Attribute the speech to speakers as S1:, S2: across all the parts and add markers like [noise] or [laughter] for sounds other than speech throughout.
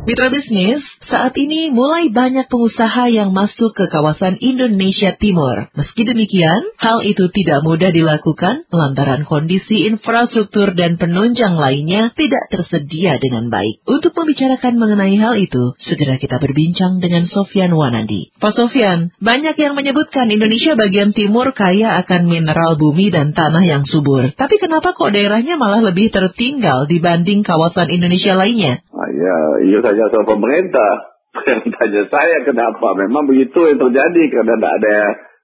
S1: Mitra bisnis, saat ini mulai banyak pengusaha yang masuk ke kawasan Indonesia Timur. Meski demikian, hal itu tidak mudah dilakukan lantaran kondisi infrastruktur dan penunjang lainnya tidak tersedia dengan baik. Untuk membicarakan mengenai hal itu, segera kita berbincang dengan Sofian Wanandi. Pak Sofian, banyak yang menyebutkan Indonesia bagian timur kaya akan mineral bumi dan tanah yang subur. Tapi kenapa kok daerahnya malah lebih tertinggal dibanding kawasan Indonesia lainnya?
S2: Ah, ya, itu saja soal pemerintah. [laughs] Yang tanya saya kenapa? Memang begitu yang terjadi karena tidak ada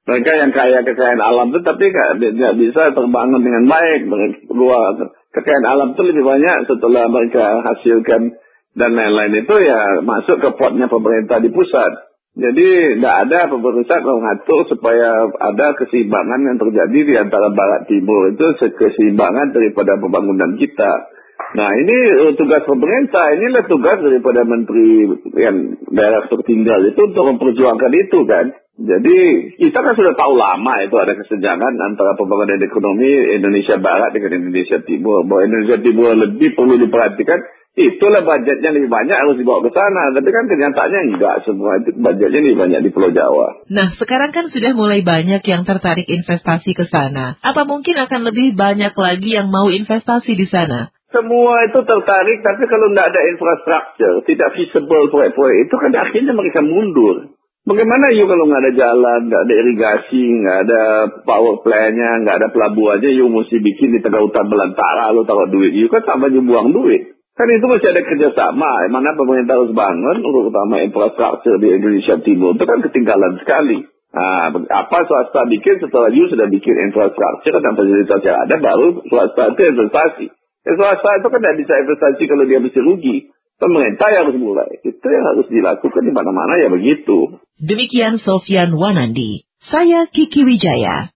S2: mereka yang kaya kekayaan alam itu tapi tidak bisa terbangun dengan baik. Luar kekayaan alam itu lebih banyak setelah mereka hasilkan dan lain-lain itu ya masuk ke potnya pemerintah di pusat. Jadi tidak ada pemerintah mengatur supaya ada keseimbangan yang terjadi di antara barat timur itu keseimbangan daripada pembangunan kita. Nah ini uh, tugas pemerintah, inilah tugas daripada menteri yang daerah tertinggal itu untuk memperjuangkan itu kan. Jadi kita kan sudah tahu lama itu ada kesenjangan antara pembangunan ekonomi Indonesia Barat dengan Indonesia Timur. Bahwa Indonesia Timur lebih perlu diperhatikan, itulah budgetnya lebih banyak harus dibawa ke sana. Tapi kan kenyataannya enggak semua itu budgetnya lebih banyak di Pulau Jawa.
S1: Nah sekarang kan sudah mulai banyak yang tertarik investasi ke sana. Apa mungkin akan lebih banyak lagi yang mau investasi di sana?
S2: Semua itu tertarik, tapi kalau tidak ada infrastruktur, tidak visible proyek-proyek itu kan akhirnya mereka mundur. Bagaimana you kalau nggak ada jalan, nggak ada irigasi, nggak ada power plant-nya, nggak ada pelabuhannya, you mesti bikin di tengah hutan belantara, lu taruh duit, you kan sama you buang duit. Kan itu masih ada kerjasama, mana pemerintah harus bangun, utama infrastruktur di Indonesia Timur, itu kan ketinggalan sekali. Nah, apa swasta bikin setelah you sudah bikin infrastruktur dan fasilitas yang ada, baru swasta itu investasi. Ya, swasta itu kan tidak bisa investasi kalau dia mesti rugi. Pemerintah yang harus mulai. Itu yang harus dilakukan di mana-mana ya begitu.
S1: Demikian Sofian Wanandi. Saya Kiki Wijaya.